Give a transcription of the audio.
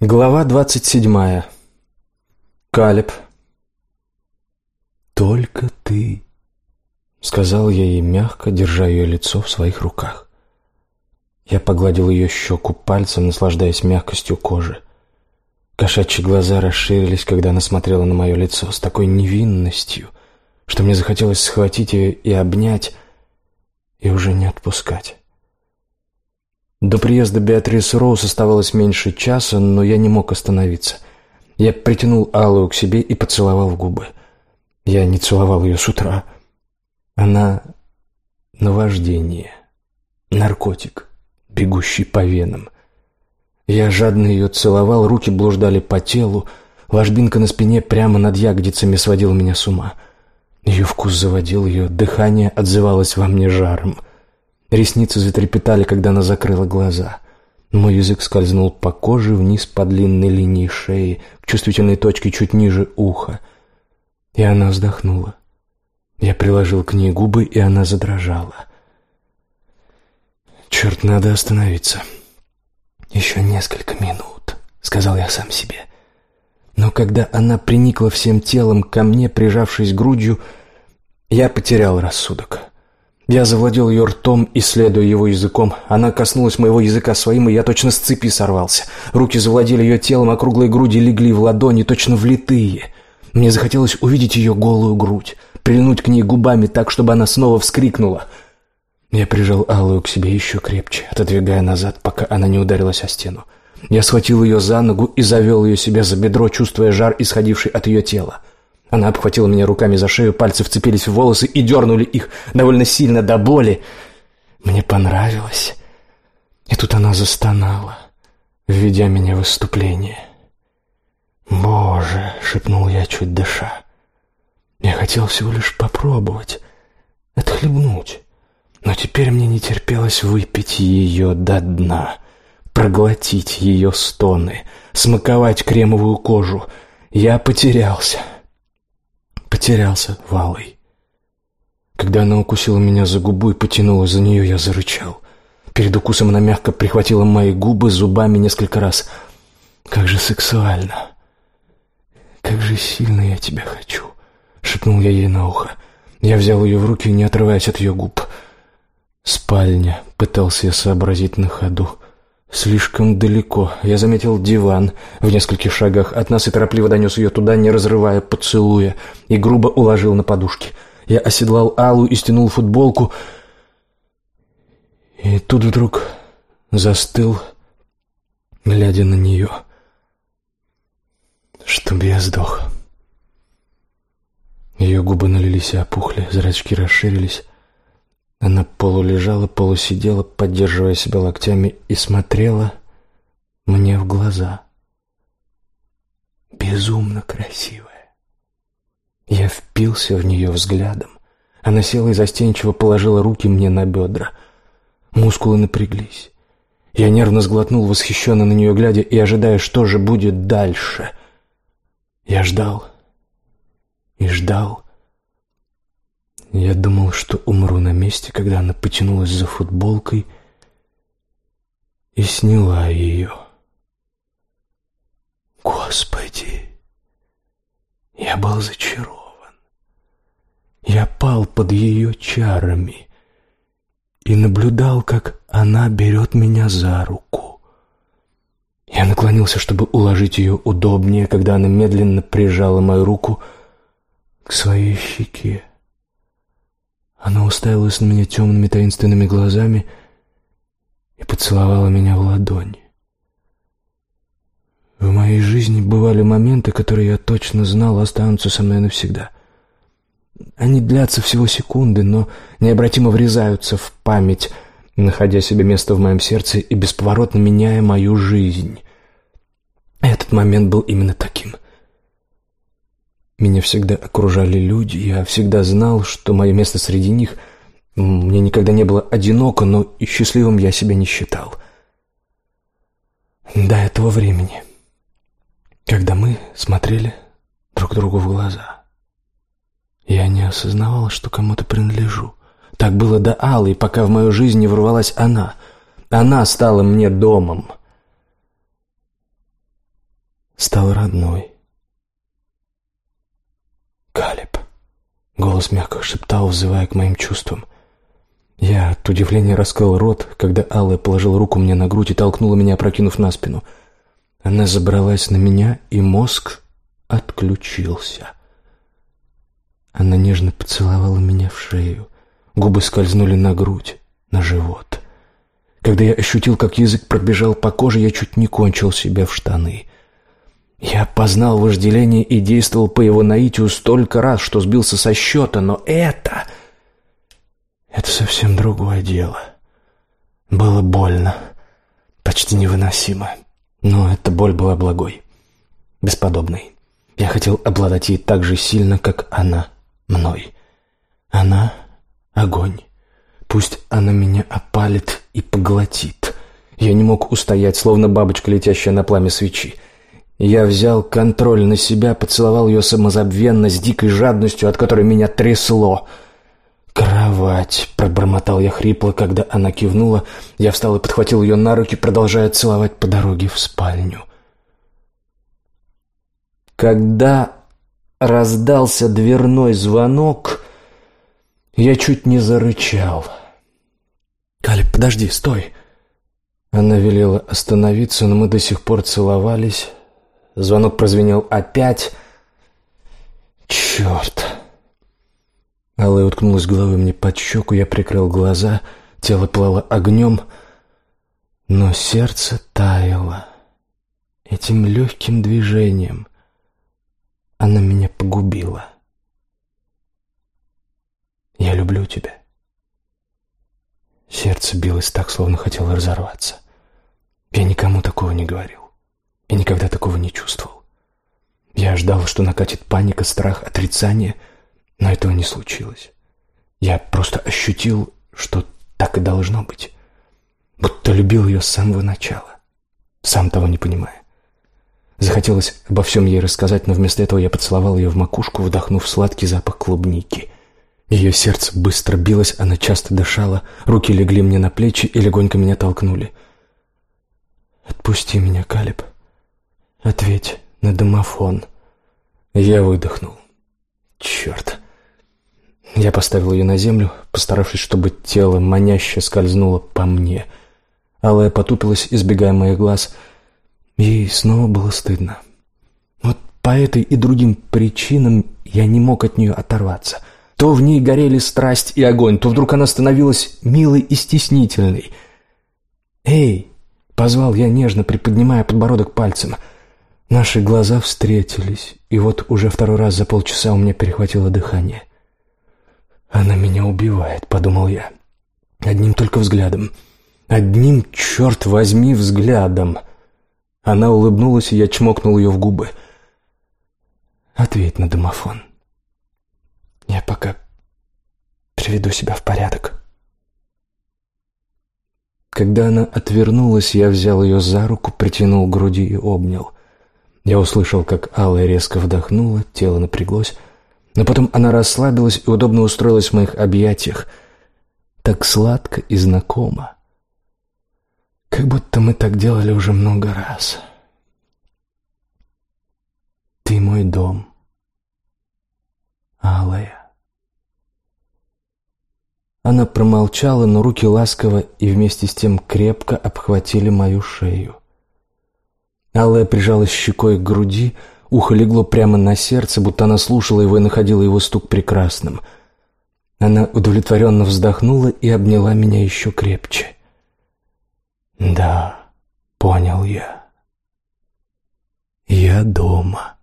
Глава двадцать седьмая. Калеб. «Только ты», — сказал я ей мягко, держа ее лицо в своих руках. Я погладил ее щеку пальцем, наслаждаясь мягкостью кожи. Кошачьи глаза расширились, когда она смотрела на мое лицо с такой невинностью, что мне захотелось схватить ее и обнять, и уже не отпускать. До приезда Беатрис Роуз оставалось меньше часа, но я не мог остановиться. Я притянул Аллу к себе и поцеловал в губы. Я не целовал ее с утра. Она — наваждение, наркотик, бегущий по венам. Я жадно ее целовал, руки блуждали по телу, ложбинка на спине прямо над ягодицами сводила меня с ума. Ее вкус заводил, ее дыхание отзывалось во мне жаром. Ресницы затрепетали, когда она закрыла глаза. Мой язык скользнул по коже вниз по длинной линии шеи, к чувствительной точке чуть ниже уха. И она вздохнула. Я приложил к ней губы, и она задрожала. «Черт, надо остановиться». «Еще несколько минут», — сказал я сам себе. Но когда она приникла всем телом ко мне, прижавшись грудью, я потерял рассудок. Я завладел ее ртом, исследуя его языком. Она коснулась моего языка своим, и я точно с цепи сорвался. Руки завладели ее телом, а круглые груди легли в ладони, точно влитые. Мне захотелось увидеть ее голую грудь, прильнуть к ней губами так, чтобы она снова вскрикнула. Я прижал Аллу к себе еще крепче, отодвигая назад, пока она не ударилась о стену. Я схватил ее за ногу и завел ее себе за бедро, чувствуя жар, исходивший от ее тела. Она обхватила меня руками за шею, пальцы вцепились в волосы и дернули их довольно сильно до боли. Мне понравилось. И тут она застонала, введя меня в выступление. «Боже!» — шепнул я, чуть дыша. Я хотел всего лишь попробовать, отхлебнуть. Но теперь мне не терпелось выпить ее до дна, проглотить ее стоны, смаковать кремовую кожу. Я потерялся потерялся валой. Когда она укусила меня за губу и потянула за нее, я зарычал. Перед укусом она мягко прихватила мои губы зубами несколько раз. «Как же сексуально! Как же сильно я тебя хочу!» — шепнул я ей на ухо. Я взял ее в руки, не отрываясь от ее губ. «Спальня», — пытался я сообразить на ходу. Слишком далеко. Я заметил диван в нескольких шагах от нас и торопливо донес ее туда, не разрывая поцелуя, и грубо уложил на подушки. Я оседлал Аллу и стянул футболку. И тут вдруг застыл, глядя на нее. Чтоб я сдох. Ее губы налились и опухли, зрачки расширились. Она полулежала, полусидела, поддерживая себя локтями, и смотрела мне в глаза. Безумно красивая. Я впился в нее взглядом. Она села и застенчиво положила руки мне на бедра. Мускулы напряглись. Я нервно сглотнул, восхищенно на нее глядя и ожидая, что же будет дальше. Я ждал и ждал я думал, что умру на месте, когда она потянулась за футболкой и сняла ее. Господи! Я был зачарован. Я пал под ее чарами и наблюдал, как она берет меня за руку. Я наклонился, чтобы уложить ее удобнее, когда она медленно прижала мою руку к своей щеке. Она уставилась на меня темными таинственными глазами и поцеловала меня в ладони. В моей жизни бывали моменты, которые я точно знал останутся со мной навсегда. Они длятся всего секунды, но необратимо врезаются в память, находя себе место в моем сердце и бесповоротно меняя мою жизнь. Этот момент был именно таким — меня всегда окружали люди, я всегда знал, что мое место среди них. Мне никогда не было одиноко, но и счастливым я себя не считал. До этого времени, когда мы смотрели друг другу в глаза, я не осознавал, что кому-то принадлежу. Так было до Аллы, пока в мою жизнь не ворвалась она. Она стала мне домом. стал родной. «Калеб!» — голос мягко шептал, взывая к моим чувствам. Я от удивления раскрыл рот, когда Алла положила руку мне на грудь и толкнула меня, прокинув на спину. Она забралась на меня, и мозг отключился. Она нежно поцеловала меня в шею. Губы скользнули на грудь, на живот. Когда я ощутил, как язык пробежал по коже, я чуть не кончил себя в штаны. Я познал вожделение и действовал по его наитию столько раз, что сбился со счета, но это... Это совсем другое дело. Было больно, почти невыносимо. Но эта боль была благой, бесподобной. Я хотел обладать ей так же сильно, как она мной. Она — огонь. Пусть она меня опалит и поглотит. Я не мог устоять, словно бабочка, летящая на пламя свечи. Я взял контроль на себя, поцеловал ее самозабвенно, с дикой жадностью, от которой меня трясло. «Кровать!» — пробормотал я хрипло, когда она кивнула. Я встал и подхватил ее на руки, продолжая целовать по дороге в спальню. Когда раздался дверной звонок, я чуть не зарычал. «Калеб, подожди, стой!» Она велела остановиться, но мы до сих пор целовались. Звонок прозвенел опять. «Черт!» Алая уткнулась головой мне под щеку, я прикрыл глаза, тело плало огнем, но сердце таяло. Этим легким движением она меня погубила. «Я люблю тебя». Сердце билось так, словно хотело разорваться. Я никому такого не говорил. Никогда такого не чувствовал. Я ждал, что накатит паника, страх, отрицание, но этого не случилось. Я просто ощутил, что так и должно быть. Будто любил ее с самого начала, сам того не понимая. Захотелось обо всем ей рассказать, но вместо этого я поцеловал ее в макушку, вдохнув сладкий запах клубники. Ее сердце быстро билось, она часто дышала, руки легли мне на плечи и легонько меня толкнули. «Отпусти меня, Калиб. Ответь на домофон». Я выдохнул. «Черт». Я поставил ее на землю, постаравшись, чтобы тело маняще скользнуло по мне. Алая потупилась, избегая моих глаз — Ей снова было стыдно. Вот по этой и другим причинам я не мог от нее оторваться. То в ней горели страсть и огонь, то вдруг она становилась милой и стеснительной. «Эй!» — позвал я нежно, приподнимая подбородок пальцем. Наши глаза встретились, и вот уже второй раз за полчаса у меня перехватило дыхание. «Она меня убивает», — подумал я. «Одним только взглядом. Одним, черт возьми, взглядом». Она улыбнулась, и я чмокнул ее в губы. «Ответь на домофон. Я пока приведу себя в порядок». Когда она отвернулась, я взял ее за руку, притянул к груди и обнял. Я услышал, как Алла резко вдохнула, тело напряглось, но потом она расслабилась и удобно устроилась в моих объятиях. Так сладко и знакомо. Как будто мы так делали уже много раз. Ты мой дом, алая. Она промолчала, но руки ласково и вместе с тем крепко обхватили мою шею. Алая прижалась щекой к груди, ухо легло прямо на сердце, будто она слушала его и находила его стук прекрасным. Она удовлетворенно вздохнула и обняла меня еще крепче. Да, понял я. Я дома.